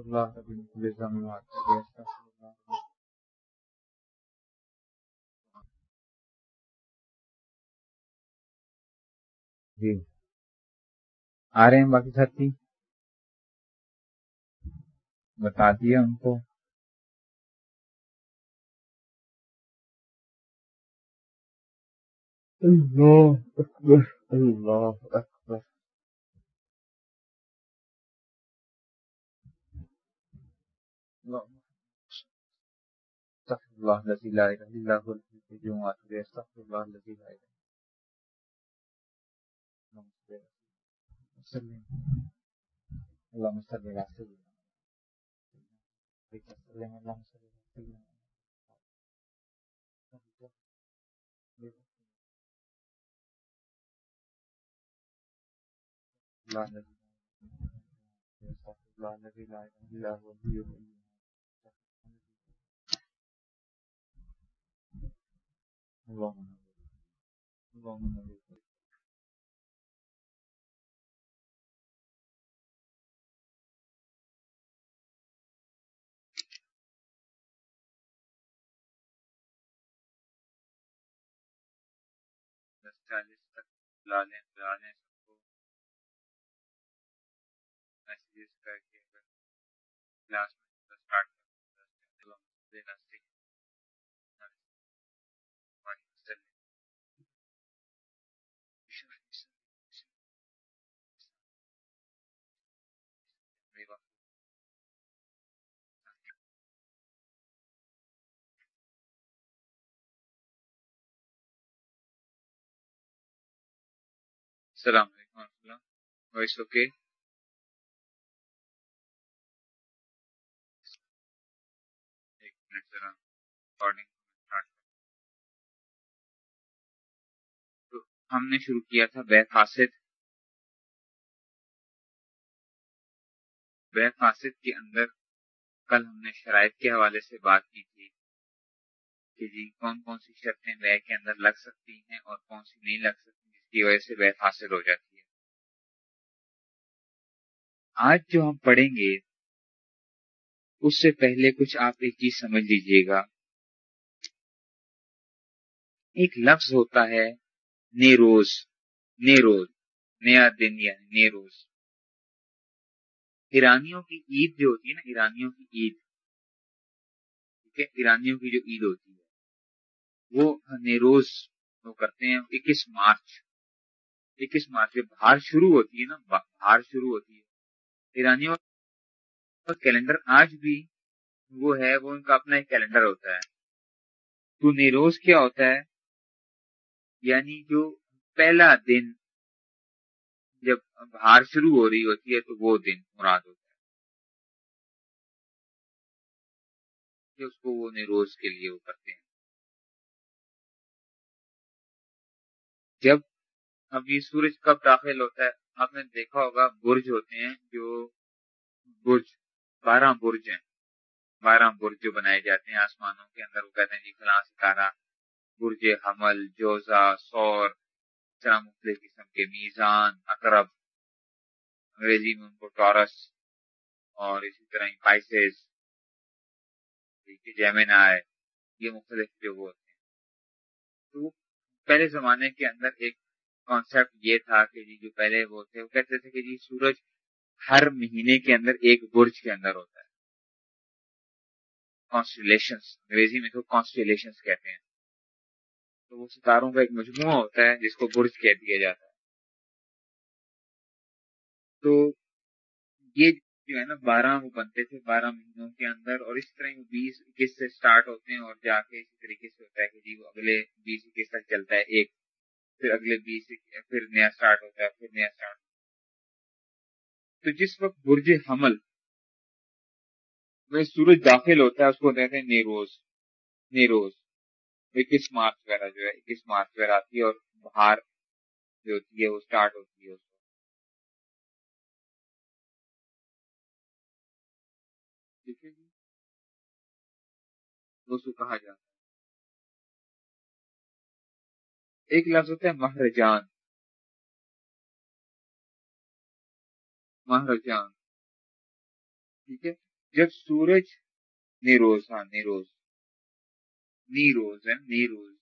الله بكل ذنب وأتوب أستغفر الله جی۔ آ رہے ہیں باقی ساتھی۔ بتا دیا ان کو۔ اللہ اکبر اللہ اکبر۔ الله الذي لا اله الا هو الحي القيوم واتوب اليه استغفر الله الذي لا اله اللهم صل على سيدنا وسلم اللهم صل على سيدنا الله الذي لا اله الا هو الحي القيوم اللهم اللهم چالیس تک لا لیں لا لیں سب کو میسیجز کر کے کلاس میں اسٹارٹ کر دینا السلام علیکم و رحمۃ اللہ۔ Voice okay. ایک منٹ ذرا۔ ریکارڈنگ تو ہم نے شروع کیا تھا بے فاسد بے فاسد کے اندر کل ہم نے شرائط کے حوالے سے بات کی تھی کہ جی کون کون سی شرطیں بے کے اندر لگ سکتی ہیں اور کون سی نہیں لگ سکتی۔ کی وجہ سے بیت حاصل ہو جاتی ہے۔ آج جو ہم پڑھیں گے، اس سے پہلے کچھ آپ ایک چیز سمجھ لیجیے گا۔ ایک لفظ ہوتا ہے نیروز نیروز نیا دن یعنی نیروز۔ ایرانیوں کی عید جو ہوتی ہے نا، ایرانیوں کی عید۔ ٹھیک ہے؟ ایرانیوں کی جو عید ہوتی ہے، وہ نیروز وہ کرتے ہیں، اکیس مارچ۔ اکیس مارچ سے بہار شروع ہوتی ہے نا، بہار شروع ہوتی ہے۔ ایرانیوں کا کیلنڈر آج بھی وہ ہے، وہ ان کا اپنا ایک کیلنڈر ہوتا ہے۔ تو نیروز کیا ہوتا ہے؟ یعنی جو پہلا دن جب بہار شروع ہو رہی ہوتی ہے تو وہ دن مراد ہوتا ہے۔ کہ اس کو وہ نیروز کے لیے وہ کرتے ہیں۔ جب اب یہ سورج کب داخل ہوتا ہے؟ آپ نے دیکھا ہوگا، برج ہوتے ہیں جو برج، بارہ برج ہیں۔ بارہ برج جو بنائے جاتے ہیں آسمانوں کے اندر۔ وہ کہتے ہیں جی فلاں ستارہ، برج حمل، جوزا، سور طرح مختلف قسم کے میزان، اقرب، انگریزی میں ان کو ٹورس اور اسی طرح پائسز جیمن آئے یہ مختلف جو وہ ہوتے ہیں۔ تو پہلے زمانے کے اندر ایک کانسیپٹ یہ تھا کہ جی جو پہلے وہ تھے، وہ کہتے تھے کہ جی سورج ہر مہینے کے اندر ایک برج کے اندر ہوتا ہے۔ کانسٹیلیشن انگریزی میں تو کانسٹیلیشن کہتے ہیں۔ تو وہ ستاروں کا ایک مجموعہ ہوتا ہے جس کو برج کہہ دیا جاتا ہے۔ تو یہ جو ہے نا، بارہ وہ بنتے تھے، بارہ مہینوں کے اندر۔ اور اس طرح وہ بیس اکیس سے سٹارٹ ہوتے ہیں اور جا کے اسی طریقے سے ہوتا ہے کہ جی وہ اگلے بیس اکیس تک چلتا ہے ایک۔ پھر اگلے بیس پھر نیا سٹارٹ ہوتا ہے، پھر نیا سٹارٹ تو جس وقت برج حمل میں سورج داخل ہوتا ہے، اس کو کہتے ہیں نیروز نیروز۔ اکیس مارچ وغیرہ جو ہے، اکیس مارچ وغیرہ آتی ہے اور بہار جو ہوتی ہے، وہ سٹارٹ ہوتی ہے اس ٹھیک ہے جی۔ اس کو کہا جاتا ہے۔ ایک لفظ ہوتا ہے مہرجان۔ مہرجان۔ ٹھیک ہے؟ جب سورج نیروز ہاں نیروز۔ نیروز ہے، نیروز۔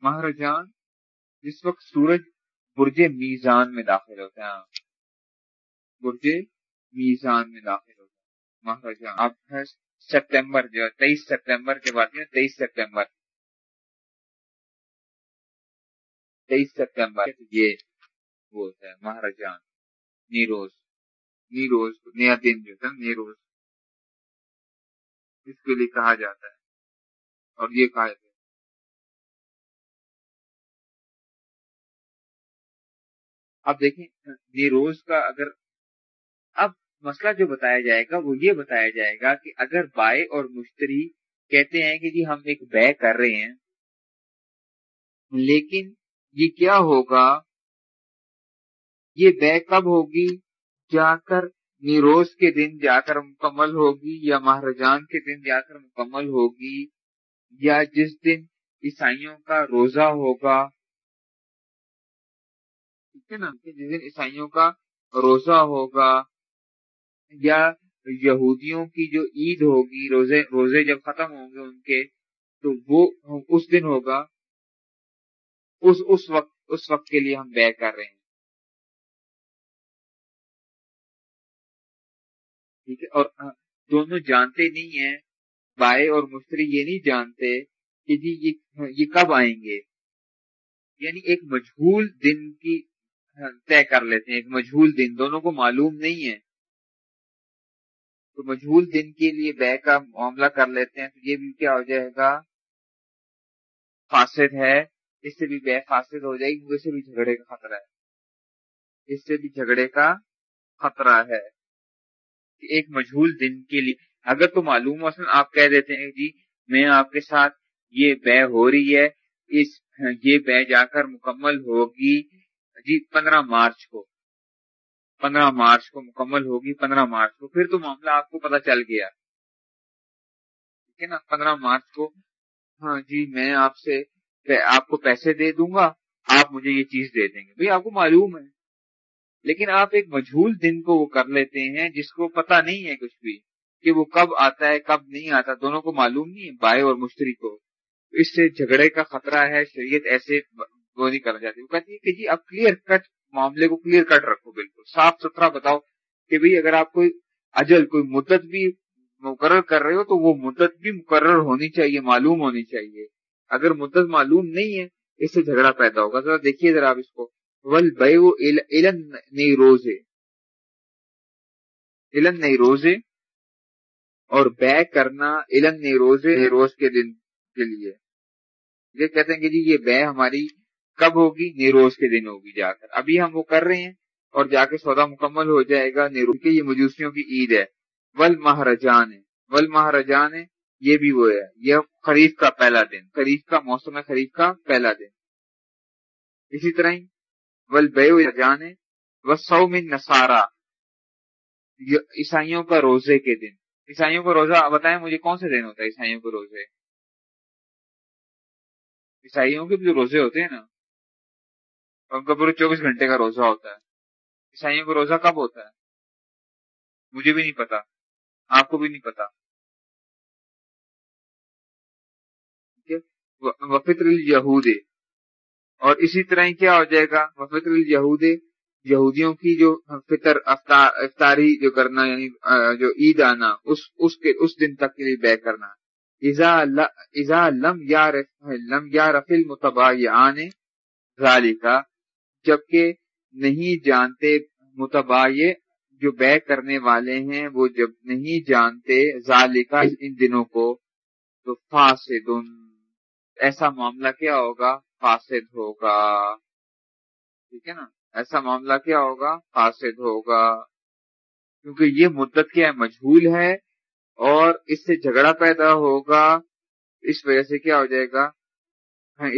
مہاراجان جس وقت سورج برج میزان میں داخل ہوتا ہے ہاں۔ برج میزان میں داخل ہوتا ہے۔ مہاراجان اب ہے سپتمبر جو ہے، تیئیس سپتمبر کے بعد تیئیس سپتمبر تیئیس سپتمبر یہ وہ ہوتا ہے، مہاراجان نیروز نیروز، نیا دن جو تھا نیروز، اس کے لیے کہا جاتا ہے۔ اور یہ کہا جاتا ہے۔ اب دیکھیں، نیروز کا اگر، اب مسئلہ جو بتایا جائے گا، وہ یہ بتایا جائے گا کہ اگر بائے اور مشتری کہتے ہیں کہ جی ہم ایک بے کر رہے ہیں، لیکن یہ کیا ہوگا؟ یہ بے کب ہوگی؟ جا کر نیروز کے دن جا کر مکمل ہوگی یا مہاراجان کے دن جا کر مکمل ہوگی یا جس دن عیسائیوں کا روزہ ہوگا؟ ٹھیک ہے نا؟ جس دن عیسائیوں کا روزہ ہوگا یا یہودیوں کی جو عید ہوگی، روزے روزے جب ختم ہوں گے ان کے، تو وہ اس دن ہوگا اس اس وقت اس وقت کے لیے ہم بے کر رہے ہیں۔ ٹھیک ہے؟ اور دونوں جانتے نہیں ہیں، بائے اور مشتری یہ نہیں جانتے کہ جی یہ کب آئیں گے۔ یعنی ایک مجھول دن کی ہاں، طے کر لیتے ہیں۔ ایک مجھول دن، دونوں کو معلوم نہیں ہے۔ تو مجھول دن کے لیے بے کا معاملہ کر لیتے ہیں تو یہ بھی کیا ہو جائے گا؟ فاسد ہے۔ اس سے بھی بے فاسد ہو جائے گی سے بھی جھگڑے کا خطرہ ہے۔ اس سے بھی جھگڑے کا خطرہ ہے۔ ایک مجھول دن کے لیے۔ اگر تو معلوم مثلا آپ کہہ دیتے ہیں جی میں آپ کے ساتھ یہ بے ہو رہی ہے، اس یہ بے جا کر مکمل ہوگی۔ جی پندرہ مارچ کو۔ پندرہ مارچ کو مکمل ہوگی، پندرہ مارچ کو۔ پھر تو معاملہ آپ کو پتا چل گیا۔ ٹھیک ہے نا؟ پندرہ مارچ کو۔ ہاں جی میں آپ سے آپ کو پیسے دے دوں گا، آپ مجھے یہ چیز دے دیں گے۔ بھائی، آپ کو معلوم ہے۔ لیکن آپ ایک مجھول دن کو وہ کر لیتے ہیں جس کو پتا نہیں ہے کچھ بھی کہ وہ کب آتا ہے، کب نہیں آتا۔ دونوں کو معلوم نہیں ہے، بائے اور مشتری کو۔ اس سے جھگڑے کا خطرہ ہے، شریعت ایسے وہ نہیں کرنا چاہتی وہ کہتی ہے کہ جی آپ کلیئر کٹ معاملے کو کلیئر کٹ رکھو، بالکل صاف ستھرا بتاؤ کہ بھئی اگر آپ کوئی اجل، کوئی مدت بھی مقرر کر رہے ہو تو وہ مدت بھی مقرر ہونی چاہیے، معلوم ہونی چاہیے۔ اگر مدت معلوم نہیں ہے، اس سے جھگڑا پیدا ہوگا۔ ذرا دیکھیے ذرا آپ اس کو۔ ول بے علن نئی روزے علن نئی روزے اور بے کرنا علن نئی روزے روز کے دن کے لیے۔ یہ کہتے ہیں کہ جی یہ بے ہماری کب ہوگی؟ نیروز کے دن ہوگی جا کر۔ ابھی ہم وہ کر رہے ہیں اور جا کے سودا مکمل ہو جائے گا۔ نیروز کے یہ مجوسیوں کی عید ہے۔ ول مہاراجان ہے ول مہاراجان ہے یہ بھی وہ ہے۔ یہ خریف کا پہلا دن خریف کا موسم خریف کا پہلا دن۔ اسی طرح ہی ول بے جان ہے وہ سو من نسارا عیسائیوں کا روزے کے دن۔ عیسائیوں کا روزہ بتائیں مجھے کون سے دن ہوتا ہے عیسائیوں کے روزے؟ عیسائیوں کے بھی جو روزے ہوتے ہیں نا، ان کا پورے چوبیس گھنٹے کا روزہ ہوتا ہے۔ عیسائیوں کا روزہ کب ہوتا ہے؟ مجھے بھی نہیں پتا۔ آپ کو بھی نہیں پتا۔ وفطر الہود اور اسی طرح ہی کیا ہو جائے گا؟ وفطر الہود یہودیوں کی جو فطر افطاری جو کرنا یعنی جو عید آنا، اس اس کے، اس دن تک کے لیے بے کرنا۔ ایزا لم یا لم یا رفیل متبا آنے کا جبکہ نہیں جانتے متباع جو بے کرنے والے ہیں، وہ جب نہیں جانتے ذالکا ان دنوں کو، تو فاسد ایسا معاملہ کیا ہوگا؟ فاسد ہوگا۔ ٹھیک ہے نا؟ ایسا معاملہ کیا ہوگا؟ فاسد ہوگا۔ کیونکہ یہ مدت کیا ہے؟ مجھول ہے اور اس سے جھگڑا پیدا ہوگا۔ اس وجہ سے کیا ہو جائے گا؟ ہاں،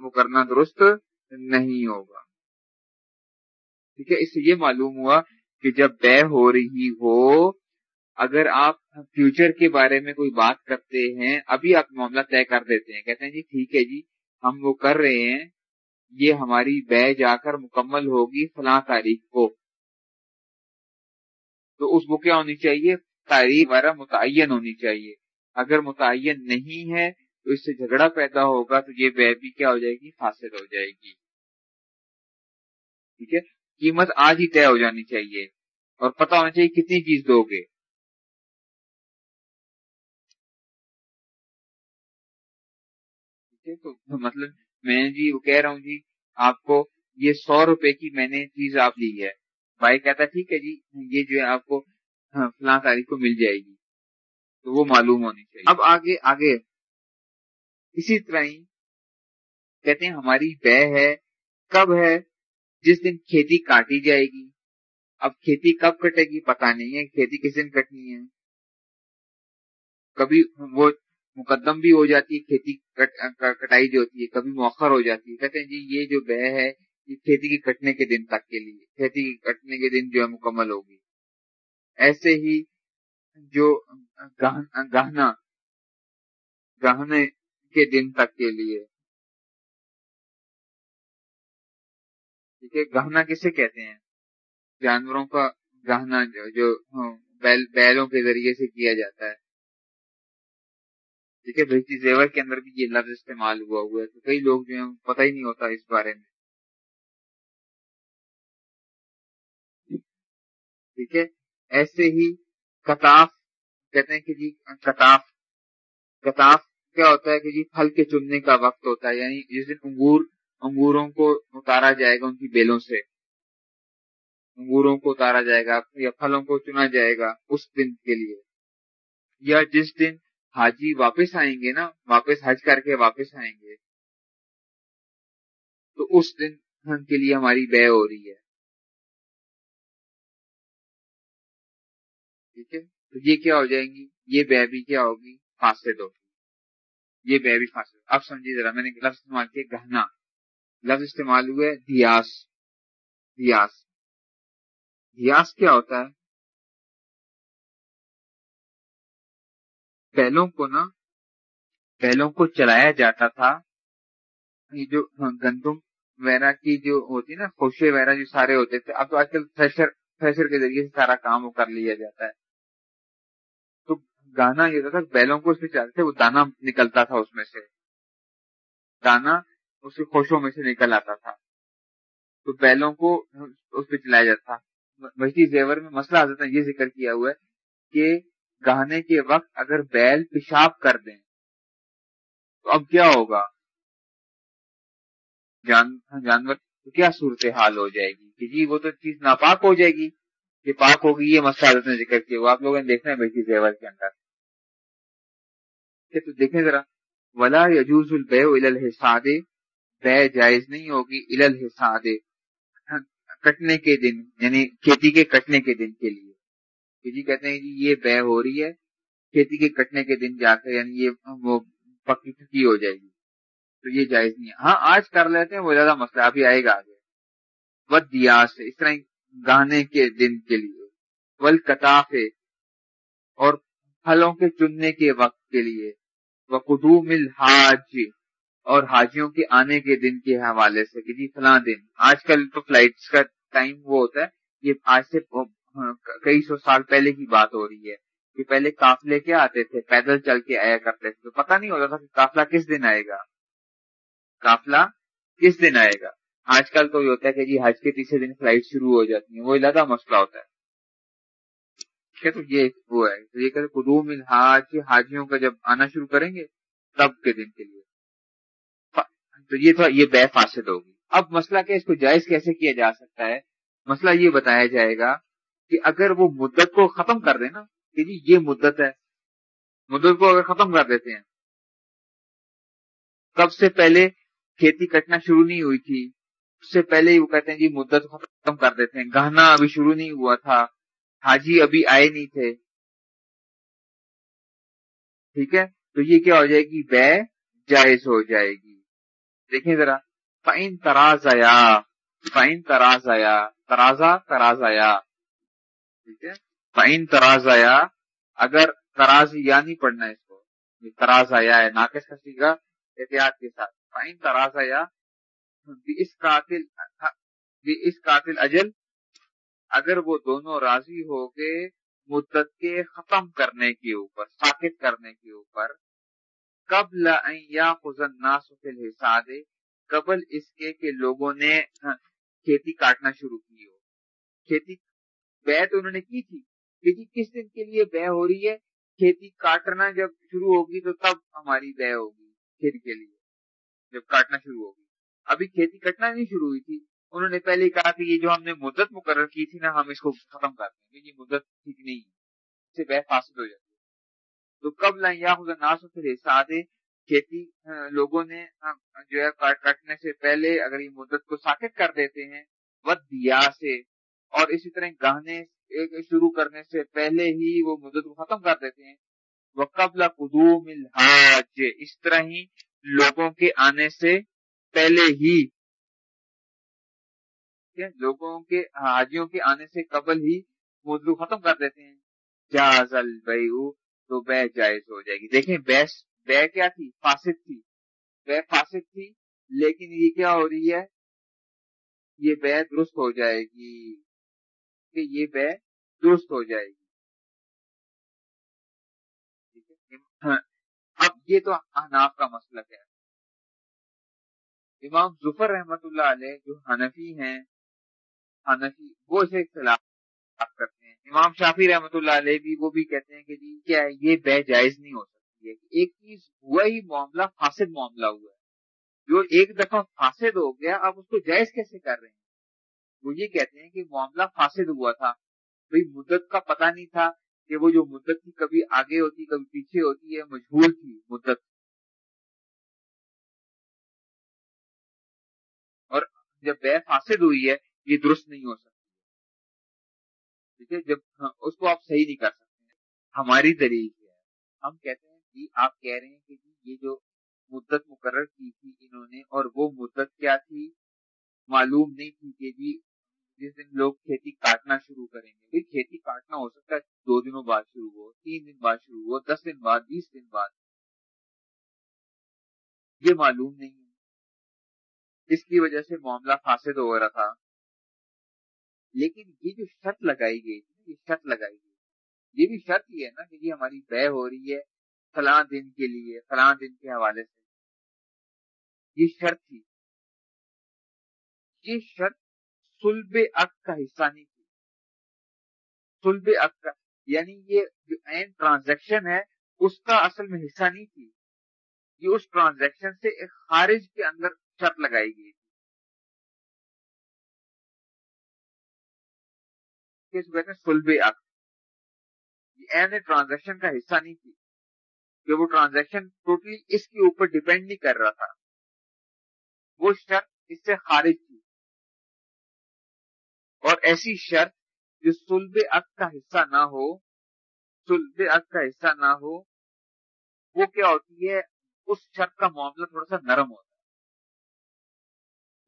وہ کرنا درست نہیں ہوگا۔ ٹھیک ہے؟ اس سے یہ معلوم ہوا کہ جب بے ہو رہی ہو اگر آپ فیوچر کے بارے میں کوئی بات کرتے ہیں، ابھی آپ معاملہ طے کر دیتے ہیں، کہتے ہیں جی ٹھیک ہے جی ہم وہ کر رہے ہیں، یہ ہماری بے جا کر مکمل ہوگی فلاں تاریخ کو۔ تو اس وہ کیا ہونی چاہیے؟ تاریخ وغیرہ متعین ہونی چاہیے۔ اگر متعین نہیں ہے، تو اس سے جھگڑا پیدا ہوگا، تو یہ بے بھی کیا ہو جائے گی؟ حاصل ہو جائے گی۔ ٹھیک ہے؟ قیمت آج ہی طے ہو جانی چاہیے اور پتا ہونا چاہیے کتنی چیز دو گے۔ تو مطلب میں جی وہ کہہ رہا ہوں جی آپ کو یہ سو روپے کی میں نے چیز آپ لی ہے۔ بھائی کہتا ٹھیک ہے جی یہ جو ہے آپ کو ہاں، فلاں تاریخ کو مل جائے گی۔ تو وہ معلوم ہونی چاہیے۔ اب آگے آگے۔ اسی طرح ہی کہتے ہیں، ہماری بے ہے، کب ہے، جس دن کھیتی کاٹی جائے گی۔ اب کھیتی کب کٹے گی؟ پتا نہیں ہے، کھیتی کس دن کٹنی ہے۔ کبھی وہ مقدم بھی ہو جاتی ہے، کھیتی کٹائی جو ہوتی ہے، کبھی مؤخر ہو جاتی ہے۔ کہتے ہیں جی یہ جو بے ہے، یہ کھیتی کی کٹنے کے دن تک کے لیے، کھیتی کی کٹنے کے دن جو ہے مکمل ہوگی۔ ایسے ہی جو گہنا گہنے کے دن تک کے لیے۔ ٹھیک ہے گہنا کسے کہتے ہیں؟ جانوروں کا گہنا جو بیلوں کے ذریعے سے کیا جاتا ہے۔ ٹھیک ہے زیور کے اندر بھی یہ لفظ استعمال ہوا ہوا ہے، تو کئی لوگ جو ہیں پتہ ہی نہیں ہوتا اس بارے میں۔ ٹھیک ہے، ایسے ہی کتاف کہتے ہیں کہ جی کتاف کتاف کیا ہوتا ہے کہ جی پھل کے چننے کا وقت ہوتا ہے یعنی جس دن انگور، انگوروں کو اتارا جائے گا ان کی بیلوں سے۔ انگوروں کو اتارا جائے گا یا پھلوں کو چنا جائے گا اس دن کے لیے، یا جس دن حاجی واپس آئیں گے نا، واپس حج کر کے واپس آئیں گے۔ تو اس دن کے لیے ہماری بے ہو رہی ہے۔ ٹھیک ہے؟ تو یہ کیا ہو جائیں گی؟ یہ بے بھی کیا ہوگی؟ فاسد ہوگی۔ یہ بے بھی فاسد۔ اب سمجھیے ذرا، میں نے لفظ استعمال کیا گہنا۔ لفظ استعمال ہوئے دیاس۔ دیاس۔ دیاس کیا ہوتا ہے؟ بیلوں کو نا بیلوں کو چلایا جاتا تھا۔ یہ جو گندم وغیرہ کی جو ہوتی نا خوشے وغیرہ جو سارے ہوتے تھے۔ اب تو آج کل تھریشر تھریشر کے ذریعے سے سارا کام وہ کر لیا جاتا ہے۔ تو گانا یہ ہوتا تھا، بیلوں کو اس میں چلتے، وہ دانا نکلتا تھا اس میں سے۔ دانا اس کے خوشوں میں سے نکل آتا تھا۔ تو بیلوں کو اس پہ چلایا جاتا تھا۔ وہی زیور میں مسئلہ حضرت نے یہ ذکر کیا ہوا ہے کہ گہنے کے وقت اگر بیل پیشاب کر دیں، تو اب کیا ہوگا؟ جان، جانور کیا صورت حال ہو جائے گی؟ کہ جی وہ تو چیز ناپاک ہو جائے گی، کہ پاک ہوگی، یہ مسئلہ حضرت نے ذکر کیا، وہ آپ لوگوں نے دیکھنا ہے بیٹی زیور کے اندر۔ تو دیکھیں ذرا، ولا یجوز البے الحساد، بے جائز نہیں ہوگی ال الحساد۔ کٹنے کے دن یعنی کھیتی کے کٹنے کے دن کے لیے۔ کہ جی کہتے ہیں جی یہ بے ہو رہی ہے، کھیتی کے کٹنے کے دن جا کر یعنی یہ وہ پکی پکی ہو جائے گی۔ تو یہ جائز نہیں ہے۔ ہاں آج کر لیتے ہیں، وہ زیادہ مسئلہ ابھی آئے گا آگے۔ ود دیا سے، اس طرح گانے کے دن کے لیے۔ ول اور پھلوں کے چننے کے وقت کے لیے۔ وہ قدوم الحاج، اور حاجیوں کے آنے کے دن کے حوالے سے کہ جی فلاں دن۔ آج کل تو فلائٹس کا ٹائم وہ ہوتا ہے، یہ آج سے ہاں، کئی سو سال پہلے کی بات ہو رہی ہے کہ پہلے کافلے کیا آتے تھے؟ پیدل چل کے آیا کرتے تھے۔ تو پتا نہیں ہوتا تھا کہ کافلا کس دن آئے گا۔ کافلا کس دن آئے گا؟ آج کل تو یہ ہوتا ہے کہ جی حج کے تیسرے دن فلائٹ شروع ہو جاتی ہیں۔ وہ علیحدہ مسئلہ ہوتا ہے۔ تو یہ وہ ہے۔ تو یہ کہ قدوم الحاج، حاجیوں کا جب آنا شروع کریں گے، تب کے دن کے لیے۔ تو یہ تھوڑا، یہ بے فاسد ہوگی۔ اب مسئلہ کیا اس کو جائز کیسے کیا جا سکتا ہے؟ مسئلہ یہ بتایا جائے گا کہ اگر وہ مدت کو ختم کر دیں نا، کہ جی یہ مدت ہے، مدت کو اگر ختم کر دیتے ہیں کب سے پہلے کھیتی کٹنا شروع نہیں ہوئی تھی۔ اس سے پہلے ہی وہ کہتے ہیں جی مدت ختم کر دیتے ہیں۔ گہنا ابھی شروع نہیں ہوا تھا، حاجی ابھی آئے نہیں تھے۔ ٹھیک ہے؟ تو یہ کیا ہو جائے گی؟ بے جائز ہو جائے گی۔ دیکھیں ذرا۔ فائن تراز آیا فائن تراز آیا ترازا تراز آیا ٹھیک ہے؟ فائن تراز آیا اگر تراز یا نہیں پڑھنا اس کو تراز آیا ہے، ناقص کا سیگا احتیاط کے ساتھ۔ فائن تراز آیا اس قاتل اس قاتل اجل، اگر وہ دونوں راضی ہو گئے مدت کے ختم کرنے کے اوپر، ساکت کرنے کے اوپر، قبل یا خزن ناسل حساد قبل اس کے کہ لوگوں نے کھیتی کاٹنا شروع کی ہو۔ کھیتی بے تو انہوں نے کی تھی کیونکہ کس دن کے لیے بے ہو رہی ہے؟ کھیتی کاٹنا جب شروع ہوگی تو تب ہماری بے ہوگی کھیتی کے لیے، جب کاٹنا شروع ہوگی۔ ابھی کھیتی کٹنا نہیں شروع ہوئی تھی۔ انہوں نے پہلے کہا کہ یہ جو ہم نے مدت مقرر کی تھی نا، ہم اس کو ختم کر دیں گے، یہ مدت ٹھیک نہیں ہے، اس سے بہ فاصل ہو جاتی ہے۔ تو کب لائیں خدا ناس پھر کھیتی لوگوں نے جو ہے کٹنے سے پہلے اگر یہ مدت کو ساکت کر دیتے ہیں ود دیا سے اور اسی طرح گہنے شروع کرنے سے پہلے ہی وہ مدت کو ختم کر دیتے ہیں۔ وہ قبل قدوم الحاج۔ اس طرح ہی لوگوں کے آنے سے پہلے ہی لوگوں کے، حاجیوں کے آنے سے قبل ہی مدلو ختم کر دیتے ہیں۔ جاز البیو تو بے جائز ہو جائے گی۔ دیکھیں بیس بے کیا تھی؟ فاسد تھی۔ بے فاسد تھی، لیکن یہ کیا ہو رہی ہے؟ یہ بے درست ہو جائے گی۔ کہ یہ بے درست ہو جائے گی۔ مطلب- ہاں، اب یہ تو احناف کا مسلک ہے۔ امام ظفر رحمت اللہ علیہ جو حنفی ہیں، حنفی، وہ اسے اختلاف کرتے ہیں۔ امام شافی رحمت اللہ علیہ بھی، وہ بھی کہتے ہیں کہ جی کیا ہے یہ بے جائز نہیں ہو سکتی ہے ایک چیز ہوا ہی معاملہ، فاسد معاملہ ہوا ہے۔ جو ایک دفعہ فاسد ہو گیا، اب اس کو جائز کیسے کر رہے ہیں؟ وہ یہ کہتے ہیں کہ معاملہ فاسد ہوا تھا۔ بھائی مدت کا پتہ نہیں تھا کہ وہ جو مدت تھی کبھی آگے ہوتی، کبھی پیچھے ہوتی ہے مجبور تھی مدت۔ اور جب بے فاسد ہوئی ہے، یہ درست نہیں ہو سکتی۔ ٹھیک ہے؟ جب ہاں، اس کو آپ صحیح نہیں کر سکتے۔ ہماری دلیل ہے۔ ہم کہتے ہیں کہ آپ کہہ رہے ہیں کہ جی، یہ جو مدت مقرر کی تھی انہوں نے، اور وہ مدت کیا تھی؟ معلوم نہیں تھی کہ جی جس دن لوگ کھیتی کاٹنا شروع کریں گے۔ کھیتی کاٹنا ہو سکتا ہے دو دنوں بعد شروع ہو، تین دن بعد شروع ہو، دس دن بعد، بیس دن بعد۔ یہ معلوم نہیں اس کی وجہ سے معاملہ فاسد ہو رہا تھا۔ لیکن یہ جو شرط لگائی گئی تھی، یہ شرط لگائی گئی یہ بھی شرط ہی ہے نا کہ یہ ہماری بے ہو رہی ہے فلاں دن کے لیے، فلاں دن کے حوالے سے۔ یہ شرط تھی۔ یہ شرط سلب اک کا حصہ نہیں تھی۔ سلب اک کا یعنی یہ جو این ٹرانزیکشن ہے، اس کا اصل میں حصہ نہیں تھی۔ یہ اس ٹرانزیکشن سے ایک خارج کے اندر شرط لگائی گئی تھی۔ کہتے ہیں؟ سلب اک۔ یہ این ٹرانزیکشن کا حصہ نہیں تھی۔ کہ وہ ٹرانزیکشن ٹوٹلی اس کے اوپر ڈیپینڈ نہیں کر رہا تھا۔ وہ شرط اس سے خارج تھی۔ اور ایسی شرط جو سلب اک کا حصہ نہ ہو سلب اک کا حصہ نہ ہو، وہ کیا ہوتی ہے؟ اس شرط کا معاملہ تھوڑا سا نرم ہوتا ہے۔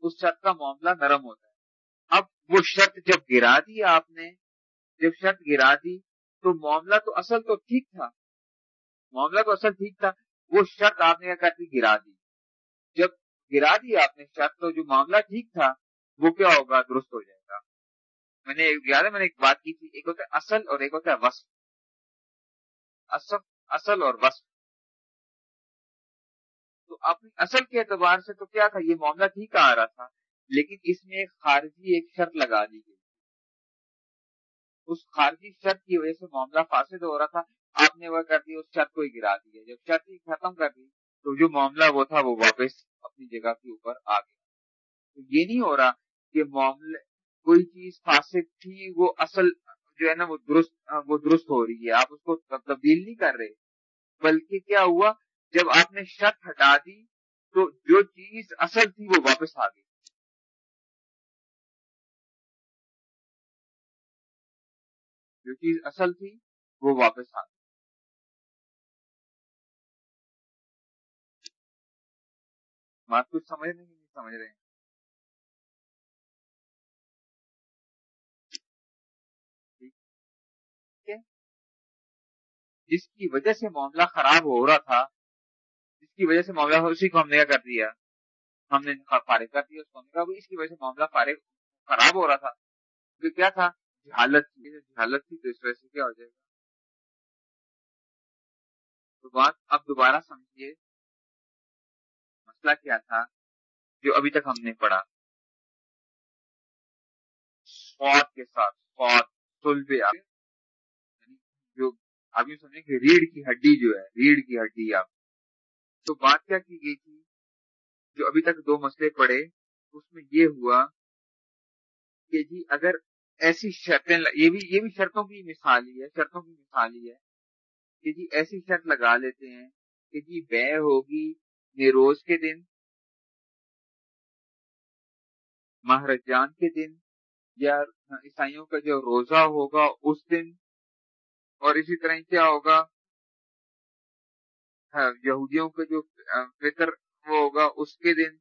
اس شرط کا معاملہ نرم ہوتا ہے۔ اب وہ شرط جب گرا دی آپ نے، جب شرط گرا دی تو معاملہ تو اصل تو ٹھیک تھا۔ معاملہ تو اصل ٹھیک تھا۔ وہ شرط آپ نے کیا کرتی گرا دی۔ جب گرا دی آپ نے شرط تو جو معاملہ ٹھیک تھا، وہ کیا ہوگا؟ درست ہو جائے میں نے یاد ہے میں نے ایک بات کی تھی، ایک ہوتا ہے اصل اور ایک ہوتا ہے وصف۔ اصل اور وصف۔ تو اپنی اصل کے اعتبار سے تو کیا تھا؟ یہ معاملہ ٹھیک آ رہا تھا؟ لیکن اس میں ایک خارجی ایک شرط لگا دی گئی۔ اس خارجی شرط کی وجہ سے معاملہ فاسد ہو رہا تھا۔ آپ نے وہ کر دی، اس شرط کو ہی گرا دیا جب شرط ہی ختم کر دی، تو جو معاملہ وہ تھا وہ واپس اپنی جگہ کے اوپر آ گیا۔ تو یہ نہیں ہو رہا کہ معاملے کوئی چیز فاسد تھی، وہ اصل جو ہے نا، وہ درست وہ درست ہو رہی ہے۔ آپ اس کو تبدیل نہیں کر رہے۔ بلکہ کیا ہوا؟ جب آپ نے شرط ہٹا دی، تو جو چیز اصل تھی، وہ واپس آ گئی۔ جو چیز اصل تھی، وہ واپس آ گئی۔ بات کچھ سمجھ نہیں سمجھ رہے ہیں۔ جس کی وجہ سے معاملہ خراب ہو رہا تھا، جس کی وجہ سے معاملہ اسی کو ہم نے کیا کر دیا۔ ہم نے فارغ کر دیا اس کو اس کی وجہ سے معاملہ فارغ خراب ہو رہا تھا۔ کیا تھا؟ جہالت تھی جہالت تھی تو اس وجہ سے کیا ہو جائے گا؟ تو بات اب دوبارہ سمجھیے، مسئلہ کیا تھا جو ابھی تک ہم نے پڑھا۔ سواد کے ساتھ، سواد، سلبے۔ یعنی آپ یہ سمجھیں کہ ریڑھ کی ہڈی جو ہے، ریڑھ کی ہڈی آپ تو بات کیا کی گئی تھی؟ جو ابھی تک دو مسئلے پڑے، اس میں یہ ہوا کہ جی اگر ایسی شرطیں یہ بھی یہ بھی شرطوں کی مثال ہی ہے، شرطوں کی مثال ہی ہے کہ جی ایسی شرط لگا لیتے ہیں کہ جی بے ہوگی نیروز کے دن، مہرجان کے دن، یا عیسائیوں کا جو روزہ ہوگا اس دن اور اسی طرح کیا ہوگا؟ ہاں، یہودیوں کا جو فطر وہ ہوگا، اس کے دن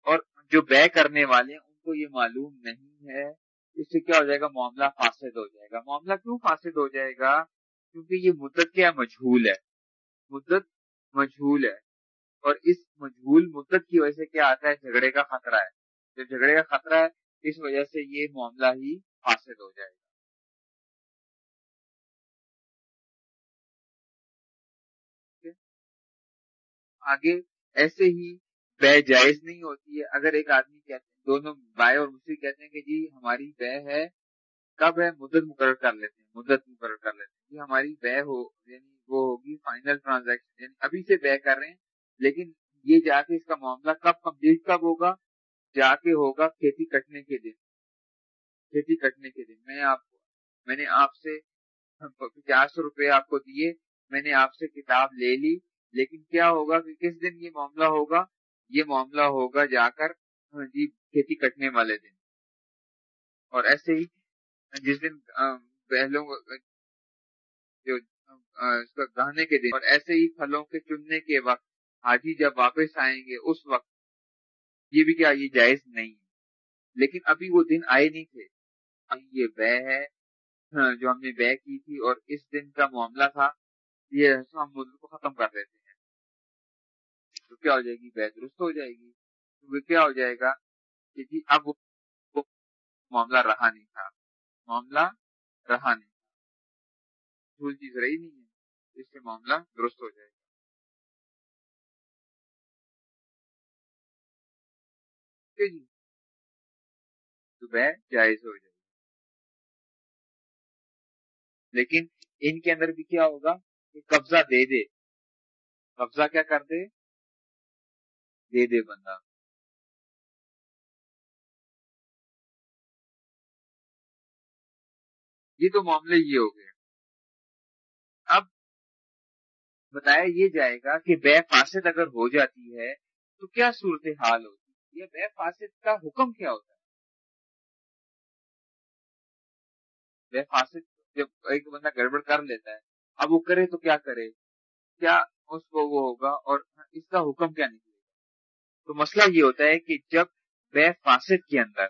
اور جو بے کرنے والے ہیں، ان کو یہ معلوم نہیں ہے۔ اس سے کیا ہو جائے گا؟ معاملہ فاسد ہو جائے گا۔ معاملہ کیوں فاسد ہو جائے گا؟ کیونکہ یہ مدت کیا مجھول ہے۔ مدت مجھول ہے۔ اور اس مجھول مدت کی وجہ سے کیا آتا ہے؟ جھگڑے کا خطرہ ہے۔ جب جھگڑے کا خطرہ ہے، اس وجہ سے یہ معاملہ ہی فاسد ہو جائے گا۔ آگے ایسے ہی بے جائز نہیں ہوتی ہے۔ اگر ایک آدمی کہتے ہیں، دونوں بائے اور مشرق کہتے ہیں کہ جی ہماری بے ہے، کب ہے؟ مدت مقرر کر لیتے ہیں، مدت مقرر کر لیتے ہیں۔ جی ہماری بے ہو یعنی وہ ہوگی فائنل ٹرانزیکشن یعنی ابھی سے بے کر رہے ہیں، لیکن یہ جا کے اس کا معاملہ کب کمپلیٹ کب ہوگا؟ جا کے ہوگا کھیتی کٹنے کے دن۔ کھیتی کٹنے کے دن۔ میں آپ میں نے آپ سے پچاس روپے آپ کو دیے، میں نے آپ سے کتاب لے لی۔ لیکن کیا ہوگا کہ کس دن یہ معاملہ ہوگا؟ یہ معاملہ ہوگا جا کر ہاں جی کھیتی کٹنے والے دن۔ اور ایسے ہی جس دن پہلوں، جو گہنے کے دن، اور ایسے ہی پھلوں کے چننے کے وقت، حاجی جب واپس آئیں گے اس وقت، یہ بھی کیا، یہ جائز نہیں ہے۔ لیکن ابھی وہ دن آئے نہیں تھے۔ یہ بے ہے ہاں، جو ہم نے بے کی تھی، اور اس دن کا معاملہ تھا، یہ ہم مدد کو ختم کر دیتے ہیں۔ تو کیا ہو جائے گی، بے درست ہو جائے گی۔ تو کیا ہو جائے گا کہ جی اب وہ معاملہ رہا نہیں تھا۔ معاملہ رہا نہیں تھا۔ بھول چیز رہی نہیں ہے۔ اس سے معاملہ درست ہو جائے گا۔ جی تو بے جائز ہو جائے گا۔ لیکن ان کے اندر بھی کیا ہوگا کہ قبضہ دے دے۔ قبضہ کیا کر دے؟ دے دے بندہ۔ یہ تو معاملے یہ ہو گئے اب بتایا یہ جائے گا کہ بے فاسد اگر ہو جاتی ہے تو کیا صورت حال ہوتی ہے؟ بے فاسد کا حکم کیا ہوتا ہے؟ بے فاسد جب ایک بندہ گڑبڑ کر لیتا ہے، اب وہ کرے تو کیا کرے؟ کیا اس کو وہ ہوگا اور اس کا حکم کیا نکلے؟ تو مسئلہ یہ ہوتا ہے کہ جب بے فاسد کے اندر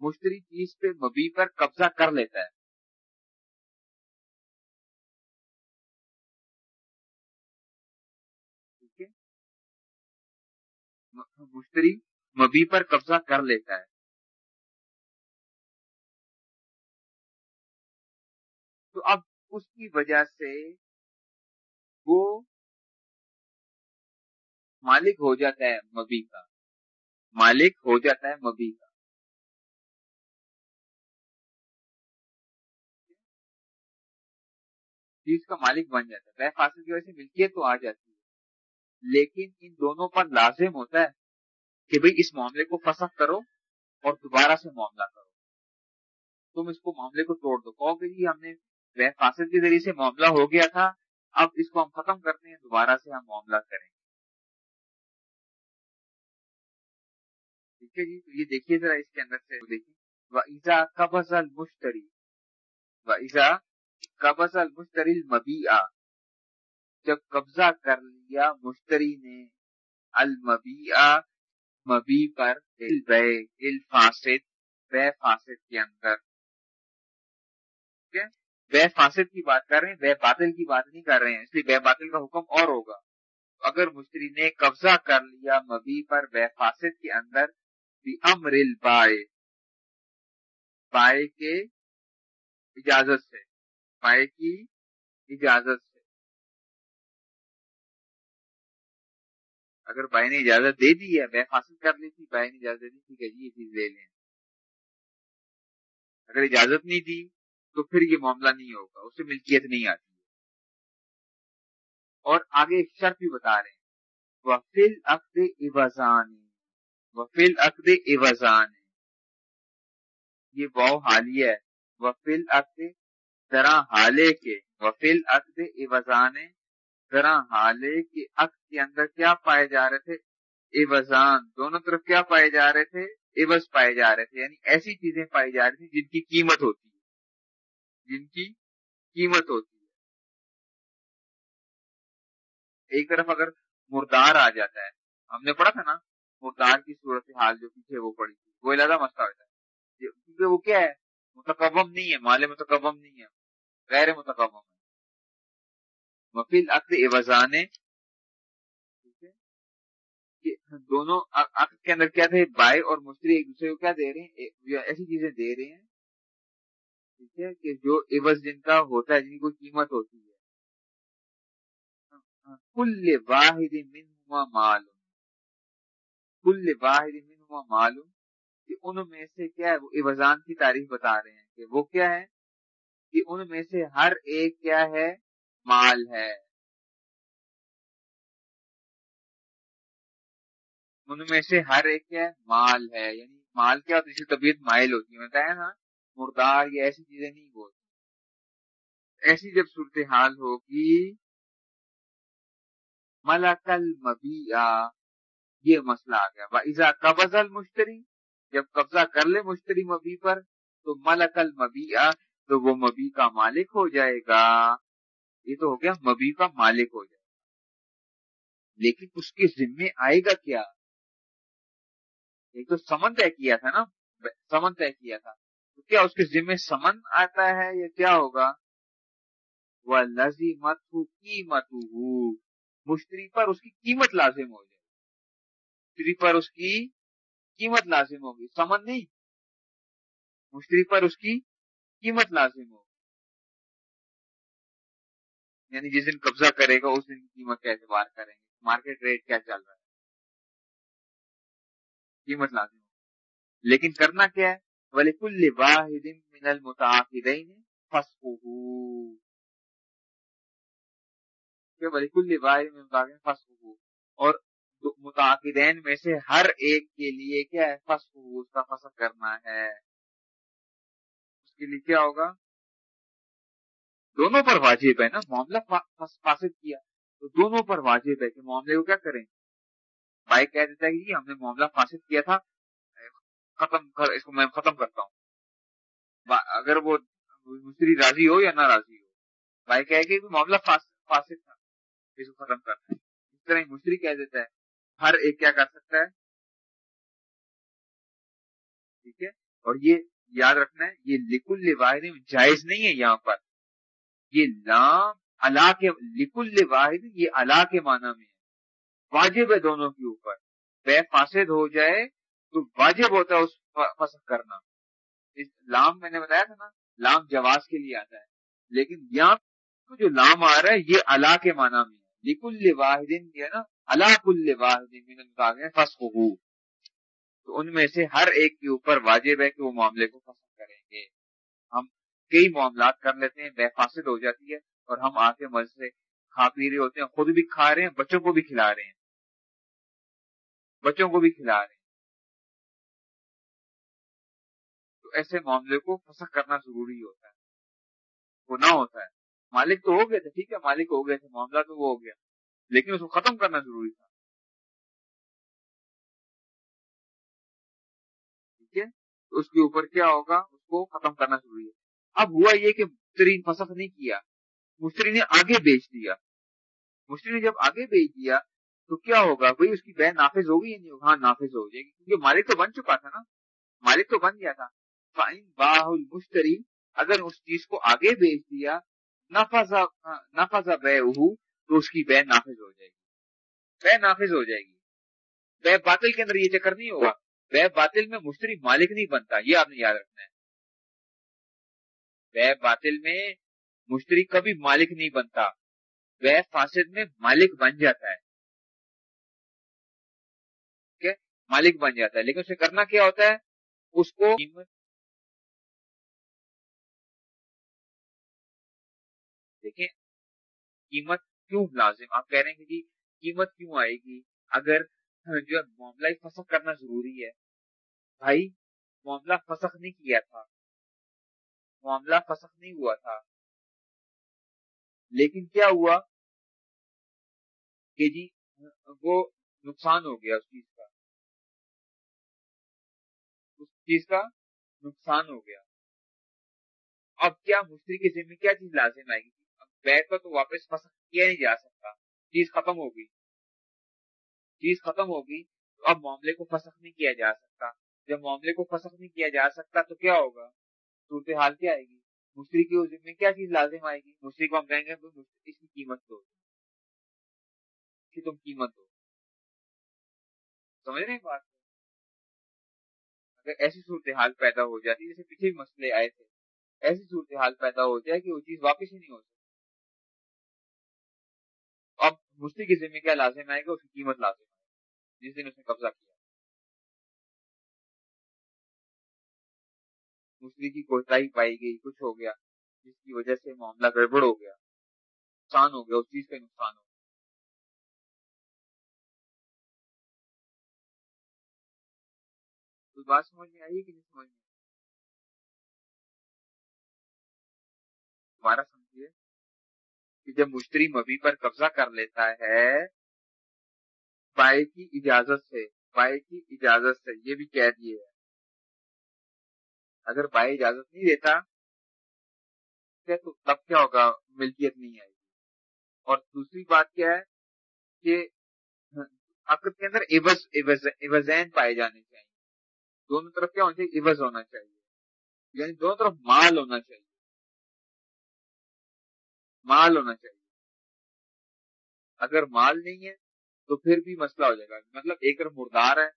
مشتری چیز پہ مبی پر قبضہ کر لیتا ہے، ٹھیک ہے؟ مشتری مبی پر قبضہ کر لیتا ہے۔ تو اب اس کی وجہ سے وہ مالک ہو جاتا ہے مبی کا۔ مالک ہو جاتا ہے مبی کا۔ چیز کا مالک بن جاتا ہے۔ فاصل کی وجہ سے ملکیت تو آ جاتی ہے۔ لیکن ان دونوں پر لازم ہوتا ہے کہ بھئی اس معاملے کو فسخ کرو اور دوبارہ سے معاملہ کرو۔ تم اس کو معاملے کو توڑ دو۔ کہو کہ جی ہم نے فاصل کے ذریعے سے معاملہ ہو گیا تھا، اب اس کو ہم ختم کرتے ہیں، دوبارہ سے ہم معاملہ کریں۔ ٹھیک ہے جی تو یہ دیکھیے ذرا اس کے اندر سے دیکھیے۔ ویزا قبض المشتری ویزا قبض المشتری المبی جب قبضہ کر لیا مشتری نے المبی مبی پر الفاسد، بے فاسد کے اندر۔ ٹھیک ہے؟ بے فاسد کی بات کر رہے ہیں، بے باطل کی بات نہیں کر رہے ہیں، اس لیے بے باطل کا حکم اور ہوگا۔ اگر مشتری نے قبضہ کر لیا مبی پر بے فاسد کے اندر امر البائے بائے کے اجازت سے بائے کی اجازت سے۔ اگر بھائی نے اجازت دے دی ہے بے حاصل کر لی تھی بھائی نے اجازت دی، ٹھیک ہے جی یہ چیز لے لیں۔ اگر اجازت نہیں دی، تو پھر یہ معاملہ نہیں ہوگا اسے ملکیت نہیں آتی۔ اور آگے ایک شرط بھی بتا رہے ہیں۔ وفیل عقد اوزان وفیل عقد اوزان یہ واؤ حالیہ ہے۔ وفیل عقد طرح حالے کے۔ وفیل عقد اوزان طرح حالے کے عقد کے اندر کیا پائے جا رہے تھے؟ ایوزان دونوں طرف کیا پائے جا رہے تھے؟ ایوز پائے جا رہے تھے۔ یعنی ایسی چیزیں پائی جا رہی تھی جن کی قیمت ہوتی ہے۔ جن کی قیمت ہوتی ہے۔ ایک طرف اگر مردار آ جاتا ہے، ہم نے پڑھا تھا نا مردار کی صورت حال جو پیچھے وہ پڑی تھی، وہ علیحدہ مسئلہ ہوتا ہے۔ کیونکہ وہ کیا ہے؟ متقوم نہیں ہے، مال متقوم نہیں ہے، غیر متقوم ہے۔ مفیل عقد ایوزان دونوں عقد کے اندر کیا تھے؟ بائے اور مشتری ایک دوسرے کو کیا دے رہے ہیں؟ ایسی چیزیں دے رہے ہیں، ٹھیک ہے؟ کہ جو عوض جن کا ہوتا ہے، جن کی کوئی قیمت ہوتی ہے۔ کل واحد منہما معلوم کل واحد منہما معلوم کہ ان میں سے کیا ہے؟ وہ عوضان کی تعریف بتا رہے ہیں کہ وہ کیا ہے؟ کہ ان میں سے ہر ایک کیا ہے؟ مال ہے۔ ان میں سے ہر ایک کیا مال ہے۔ یعنی مال کیا ہوتا ہے؟ طبیعت مائل ہوتی ہے۔ بتایا نا، مردار یا ایسی چیزیں نہیں بولتی ایسی جب صورتحال ہوگی ملکل مبیا یہ مسئلہ آ گیا۔ ایزا قبض المشتری جب قبضہ کر لے مشتری مبی پر، تو ملکل مبیا تو وہ مبی کا مالک ہو جائے گا۔ یہ تو ہو گیا، مبی کا مالک ہو جائے گا۔ لیکن اس کے ذمے آئے گا کیا؟ ایک تو سمن طے کیا تھا نا، سمن طے کیا تھا۔ تو کیا اس کے ذمے سمن آتا ہے یا کیا ہوگا؟ وہ لذی مت قیمت مشتری پر اس کی قیمت لازم ہو جائے۔ مشتری پر اس کی قیمت لازم ہوگی۔ سمن نہیں؟ مشتری پر اس کی قیمت لازم ہوگی۔ یعنی جس دن قبضہ کرے گا، اس دن قیمت کا اعتبار کریں گے؟ مارکیٹ ریٹ کیا چل رہا ہے؟ قیمت لازم ہو لیکن کرنا کیا ہے؟ ولی کل واحد من المتعاقدین فسقه کہ ولی کل واحد من المتعاقدین فسقه اور میں سے ہر ایک کے لیے کیا ہے؟ فسقه اس کا فسق کرنا ہے۔ اس کے لیے کیا ہوگا؟ دونوں پر واجب ہے نا۔ معاملہ فاسد کیا۔ تو دونوں پر واجب ہے کہ معاملے کو کیا کریں؟ بھائی کہہ دیتا ہے کہ جی ہم نے معاملہ فاسد کیا تھا۔ ختم کر، اس کو میں ختم کرتا ہوں۔ اگر وہ مستری راضی ہو یا نہ راضی ہو۔ بھائی کہے کہ معاملہ فاسد تھا۔ اس کو ختم کرنا ہے۔ اس طرح مستری کہہ دیتا ہے۔ ہر ایک کیا کر سکتا ہے؟ ٹھیک ہے؟ اور یہ یاد رکھنا ہے، یہ لکل واحد جائز نہیں ہے یہاں پر۔ یہ لام اللہ کے، لکل واحد یہ اللہ کے معنی میں ہے۔ واجب ہے دونوں کے اوپر۔ بے فاسد ہو جائے تو واجب ہوتا ہے اس فسق کرنا۔ اس لام میں نے بتایا تھا نا، لام جواز کے لیے آتا ہے۔ لیکن یہاں جو لام آ رہا ہے، یہ اللہ کے معنی میں ہے۔ لکل واحد ہے نا اللہ کل ہو تو ان میں سے ہر ایک کے اوپر واجب ہے کہ وہ معاملے کو فسق کریں گے۔ ہم کئی معاملات کر لیتے ہیں، بے فاسد ہو جاتی ہے اور ہم آ کے مزے سے کھا پی رہے ہوتے ہیں، خود بھی کھا رہے ہیں، بچوں کو بھی کھلا رہے ہیں۔ بچوں کو بھی کھلا رہے ہیں۔ تو ایسے معاملے کو فسخ کرنا ضروری ہوتا ہے۔ وہ نہ ہوتا ہے۔ مالک تو ہو گئے تھے، ٹھیک ہے، مالک ہو گئے تھے، معاملہ تو وہ ہو گیا۔ لیکن اس کو ختم کرنا ضروری تھا۔ ٹھیک ہے؟ اس کے اوپر کیا ہوگا؟ اس کو ختم کرنا ضروری ہے۔ اب ہوا یہ کہ مشتری فسخ نہیں کیا۔ مشتری نے آگے بیچ دیا۔ مشتری نے جب آگے بیچ دیا تو کیا ہوگا؟ بھائی اس کی بہ نافذ ہوگی یا نہیں ہوگا ہاں نافذ ہو جائے گی۔ کیونکہ مالک تو بن چکا تھا نا۔ مالک تو بن گیا تھا۔ فائن باہ المشتری اگر اس چیز کو آگے بیچ دیا، نفذ بے تو اس کی بہ نافذ ہو جائے گی۔ بہ نافذ ہو جائے گی۔ بے باطل کے اندر یہ چکر نہیں ہوگا۔ بے باطل میں مشتری مالک نہیں بنتا، یہ آپ نے یاد رکھنا ہے۔ بے باطل میں مشتری کبھی مالک نہیں بنتا۔ بے فاسد میں مالک بن جاتا ہے۔ مالک بن جاتا ہے، لیکن اسے کرنا کیا ہوتا ہے؟ اس کو قیمت دیکھیں، قیمت کیوں لازم؟ آپ کہہ رہے ہیں کہ جی قیمت کیوں آئے گی؟ اگر جو معاملہ فسخ کرنا ضروری ہے۔ بھائی، معاملہ فسخ نہیں کیا تھا۔ معاملہ فسخ نہیں ہوا تھا۔ لیکن کیا ہوا کہ جی وہ نقصان ہو گیا اس چیز کا۔ اس چیز کا نقصان ہو گیا۔ اب کیا مشتری کے ذمہ کیا چیز لازم آئے گی؟ اب بیگ کا تو واپس فسخ کیا نہیں جا سکتا۔ چیز ختم ہوگی چیز ختم ہوگی تو اب معاملے کو فسخ نہیں کیا جا سکتا۔ جب معاملے کو فسخ نہیں کیا جا سکتا تو کیا ہوگا؟ صورتحال کیا آئے گی؟ مشتری کی ذمہ کیا چیز لازم آئے گی؟ مشتری کو ہم کہیں گے اس کی قیمت دو۔ تم قیمت دو۔ سمجھ رہے بات؟ اگر ایسی صورتحال پیدا ہو جاتی، جیسے پیچھے بھی مسئلے آئے تھے، ایسی صورتحال پیدا ہو جائے کہ وہ چیز واپس ہی نہیں ہو سکتی۔ اب مشتری کی ذمہ کیا لازم آئے گا، اس کی قیمت لازم آئے گا جس دن اس نے قبضہ کیا۔ مشتری کی کوتا ہی پائی گئی، کچھ ہو گیا، جس کی وجہ سے معاملہ گڑبڑ ہو گیا، نقصان ہو گیا، اس چیز کا نقصان ہو گیا۔ کوئی بات سمجھ میں آئی کہ نہیں سمجھ میں دوبارہ سمجھیے کہ جب مشتری مبی پر قبضہ کر لیتا ہے بائے کی اجازت سے بائے کی اجازت سے، یہ بھی کہہ دیے ہے اگر بھائی اجازت نہیں دیتا تو تب کیا ہوگا؟ ملکیت نہیں آئے گی۔ اور دوسری بات کیا ہے کہ عقد کے اندر عوض، عوضین پائے جانے چاہیے۔ دونوں طرف کیا ہونا چاہیے؟ عوض ہونا چاہیے۔ یعنی دونوں طرف مال ہونا چاہیے۔ مال ہونا چاہیے۔ اگر مال نہیں ہے تو پھر بھی مسئلہ ہو جائے گا۔ مطلب ایک مردار ہے،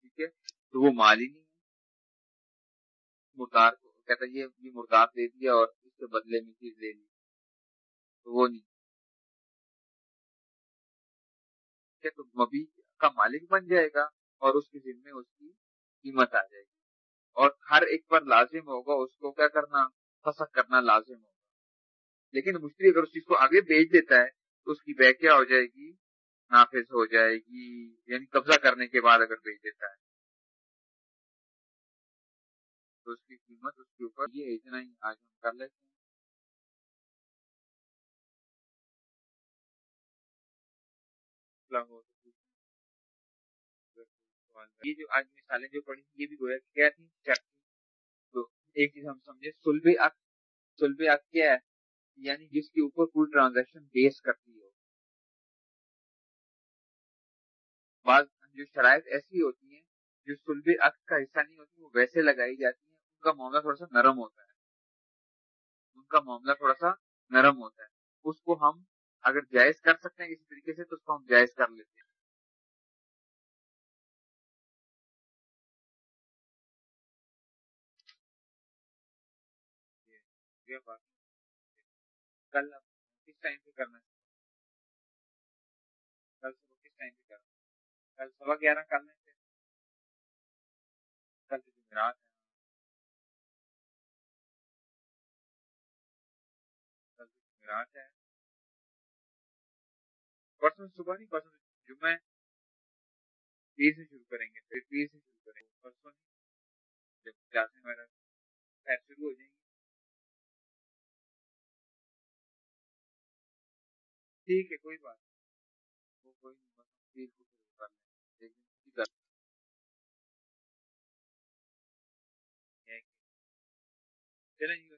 ٹھیک ہے، تو وہ مال ہی نہیں ہے۔ مردار کو کہتا یہ مردار دے دیا اور اس کے بدلے میں چیز لے لی۔ تو وہ نہیں۔ تو مبی کا مالک بن جائے گا اور اس کے ذمے اس کی قیمت آ جائے گی۔ اور ہر ایک پر لازم ہوگا اس کو کیا کرنا؟ فسق کرنا لازم ہوگا۔ لیکن مشتری اگر اس چیز کو آگے بیچ دیتا ہے، تو اس کی بے کیا ہو جائے گی، نافذ ہو جائے گی یعنی قبضہ کرنے کے بعد اگر بیچ دیتا ہے۔ تو اس کی قیمت، اس کے اوپر یہ اتنا ہی آج ہم کر لیتے ہیں۔ یہ جو آج مثالیں جو پڑھی، یہ بھی گویا کیا تھی ایک چیز ہم سمجھے سلب اک سلب اک کیا ہے؟ یعنی جس کے اوپر کوئی ٹرانزیکشن بیس کرتی ہو۔ بعض جو شرائط ایسی ہوتی ہیں، جو سلب اک کا حصہ نہیں ہوتی، وہ ویسے لگائی جاتی ہیں، ان کا معاملہ تھوڑا سا نرم ہوتا ہے۔ ان کا معاملہ تھوڑا سا نرم ہوتا ہے۔ اس کو ہم اگر جائز کر سکتے ہیں کسی طریقے سے، تو اس کو ہم جائز کر لیتے ہیں۔ کل کس ٹائم پہ کرنا ہے کل صبح کس ٹائم پہ کرنا کل صبح گیارہ کر لیں گے کل تو جمعرات ہے۔ رات ہے۔ پرسوں صبح نہیں، پرسوں جمعہ ہے۔ پیر سے شروع کریں گے، پھر پیر سے شروع کریں گے۔ پرسوں جب کلاسیں وغیرہ خیر، شروع ہو جائیں گی ٹھیک ہے کوئی بات وہ کوئی نہیں لیکن چلیں جی۔